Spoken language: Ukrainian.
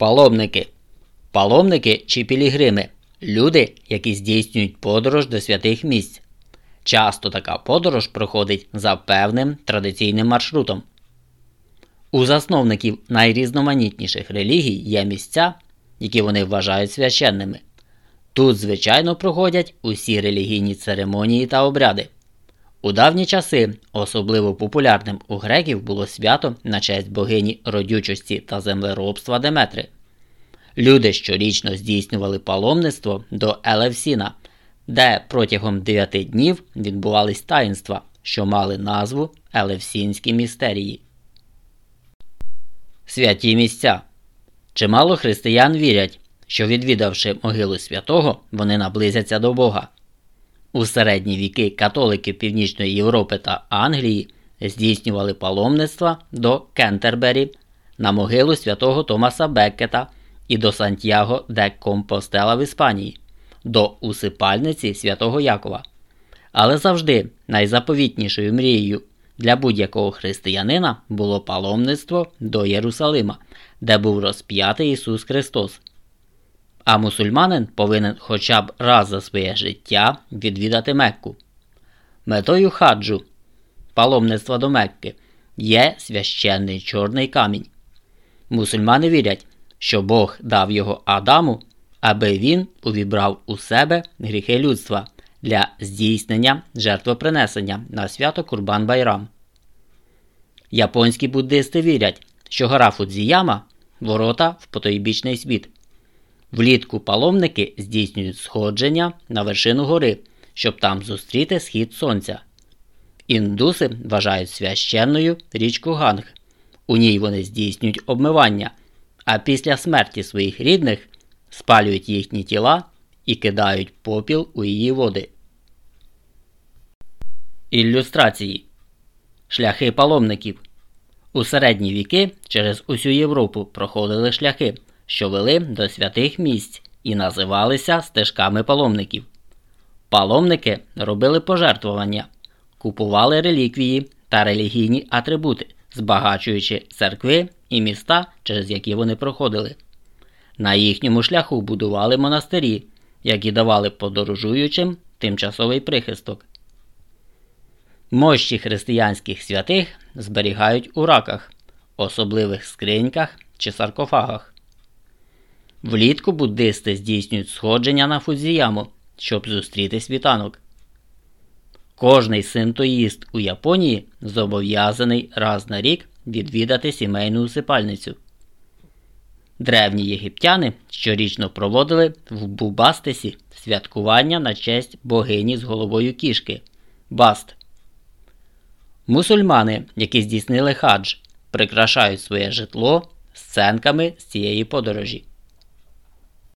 Паломники. Паломники чи пілігрими люди, які здійснюють подорож до святих місць. Часто така подорож проходить за певним традиційним маршрутом. У засновників найрізноманітніших релігій є місця, які вони вважають священними. Тут, звичайно, проходять усі релігійні церемонії та обряди. У давні часи особливо популярним у греків було свято на честь богині родючості та землеробства Деметри. Люди щорічно здійснювали паломництво до Елевсіна, де протягом 9 днів відбувались таїнства, що мали назву Елевсінські містерії. Святі місця. Чимало християн вірять, що відвідавши могилу святого, вони наблизяться до Бога. У середні віки католики Північної Європи та Англії здійснювали паломництва до Кентербері на могилу святого Томаса Беккета і до Сантьяго де Компостела в Іспанії, до усипальниці святого Якова. Але завжди найзаповітнішою мрією для будь-якого християнина було паломництво до Єрусалима, де був розп'ятий Ісус Христос. А мусульманин повинен хоча б раз за своє життя відвідати Мекку. Метою хаджу, паломництва до Мекки, є священний чорний камінь. Мусульмани вірять, що Бог дав його Адаму, аби він увібрав у себе гріхи людства для здійснення жертвопринесення на свято Курбан Байрам. Японські буддисти вірять, що гора Фудзіяма ворота в потойбічний світ. Влітку паломники здійснюють сходження на вершину гори, щоб там зустріти схід сонця. Індуси вважають священною річку Ганг. У ній вони здійснюють обмивання, а після смерті своїх рідних спалюють їхні тіла і кидають попіл у її води. Ілюстрації Шляхи паломників у середні віки через усю Європу проходили шляхи що вели до святих місць і називалися стежками паломників. Паломники робили пожертвування, купували реліквії та релігійні атрибути, збагачуючи церкви і міста, через які вони проходили. На їхньому шляху будували монастирі, які давали подорожуючим тимчасовий прихисток. Мощі християнських святих зберігають у раках, особливих скриньках чи саркофагах. Влітку буддисти здійснюють сходження на Фудзіяму, щоб зустріти світанок. Кожний синтоїст у Японії зобов'язаний раз на рік відвідати сімейну усипальницю. Древні єгиптяни щорічно проводили в Бубастесі святкування на честь богині з головою кішки Баст. Мусульмани, які здійснили хадж, прикрашають своє житло сценками з цієї подорожі.